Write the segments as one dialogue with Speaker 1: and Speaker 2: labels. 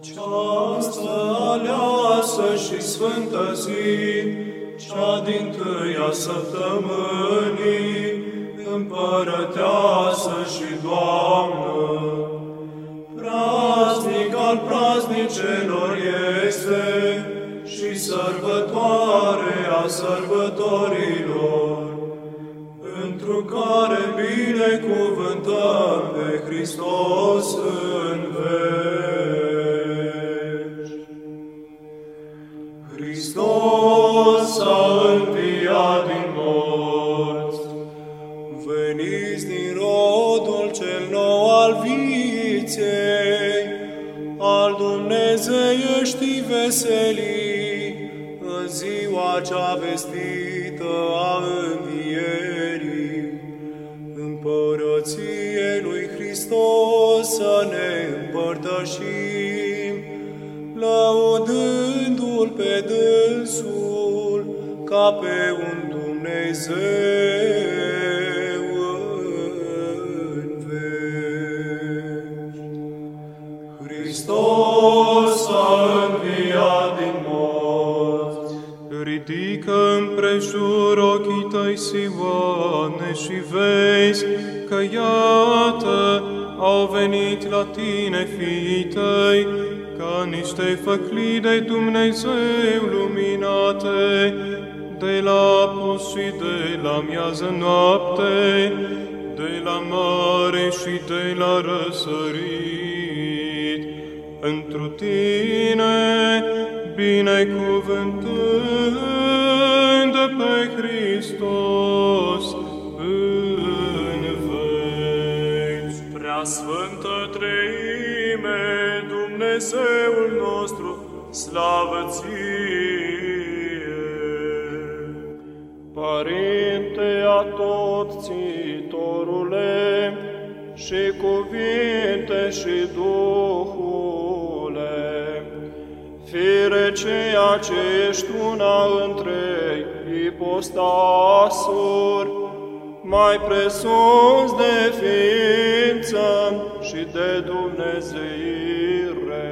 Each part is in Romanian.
Speaker 1: Această aleasă și sfântă zi, cea din tâia săptămânii, împărăteasă și Doamnă, praznic al praznicelor este și sărbătoare a sărbătorilor, pentru care binecuvântăm pe Hristos în Hristos a înviat din morți, veniți din rodul cel nou al viței, al Dumnezeieștii veselii, în ziua cea vestită a învierii, împărăție lui Hristos să ne împărtășim, lăudându-L pe dânsul ca pe un Dumnezeu în veci. Hristos a înviat din morți.
Speaker 2: Ridică împrejur ochii tăi, Sioane, și vezi că iată au venit la tine fiii tăi, ca niște făclii de Dumnezeu luminate, de la apus și de la miază noapte, de la mare și de la răsărit. Întru tine, binecuvântând pe Hristos în veci.
Speaker 1: Prea Sfântă Treime, Dumnezeul nostru, slavă ție!
Speaker 3: Părinte atotțitorule, și cuvinte și Duhule, fire ceea ce ești una între ipostasuri, mai presus de ființă și de Dumnezeire,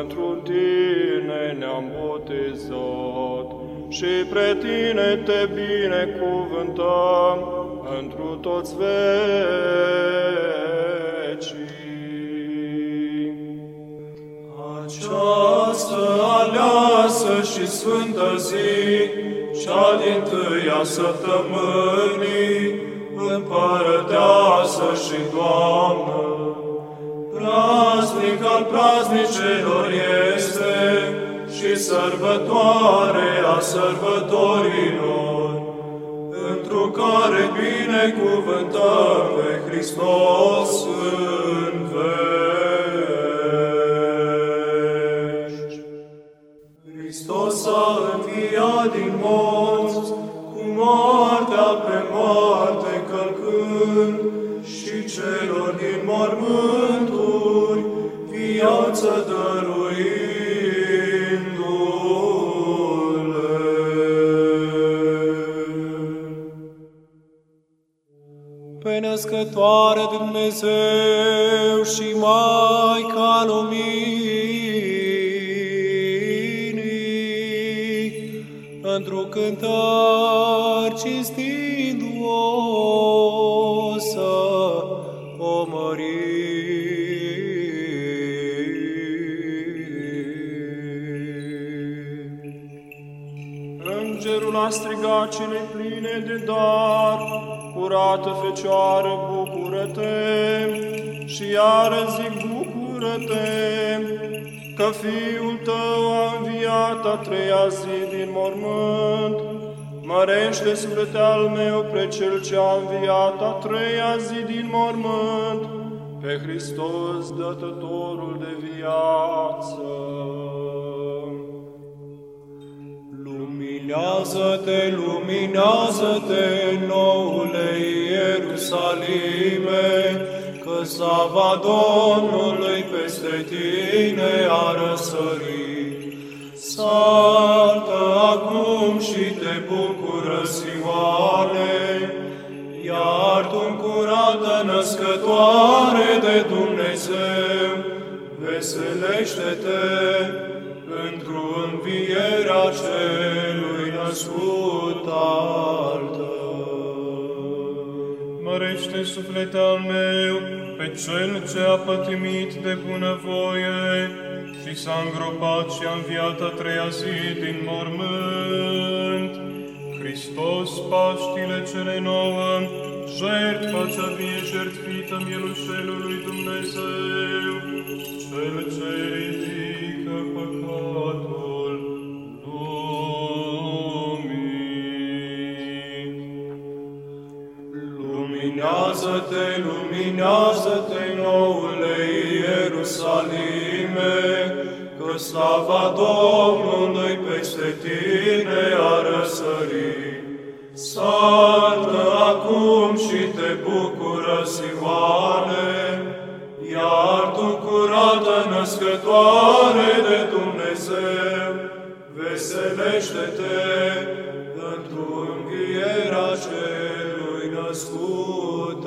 Speaker 3: într-un tine ne-am botezat și pre tine te binecuvântăm întru toți vecii.
Speaker 1: Această aleasă și sfântă zi, cea din tâia săptămânii, împărăteasă și Doamnă, praznic al praznicelor este și sărbătoare a sărbătorilor, întru care binecuvântăm pe Hristos în veci. Hristos a înviat din morți, cu moartea pe moarte călcând, și celor din mormânturi viață dăruindu-le.
Speaker 4: Născătoare de Dumnezeu și Maica Luminii, într-o cântări cinstindu-o
Speaker 3: a strigat cele pline de dar, curată Fecioară, bucură-te, și iară zic bucură-te, că Fiul tău a înviat a treia zi din mormânt. Mărește suflete al meu pre Cel ce a înviat a treia zi din mormânt, pe Hristos, dătătorul de viață.
Speaker 4: Luminează-te, luminează-te, noule Ierusalime, că slava Domnului peste tine a răsărit. Saltă acum și te bucură, Sioane, iar tu curată născătoare de Dumnezeu,
Speaker 1: veselește-te într-o învierea celui născut al tău.
Speaker 2: Mărește suflet al meu pe cel ce a pătimit de bunăvoie și s-a îngropat și a înviat a treia zi din mormânt. Hristos, Paștile cele nouă, jertfa cea vie jertfită mielușelului Dumnezeu, cel
Speaker 1: Luminează-te, luminează-te, noule Ierusalime, că slava Domnului peste tine a răsărit. Saltă acum și te bucură, Sioane, iar tu, curată născătoare de Dumnezeu, veselește-te într-o înghierea celui născut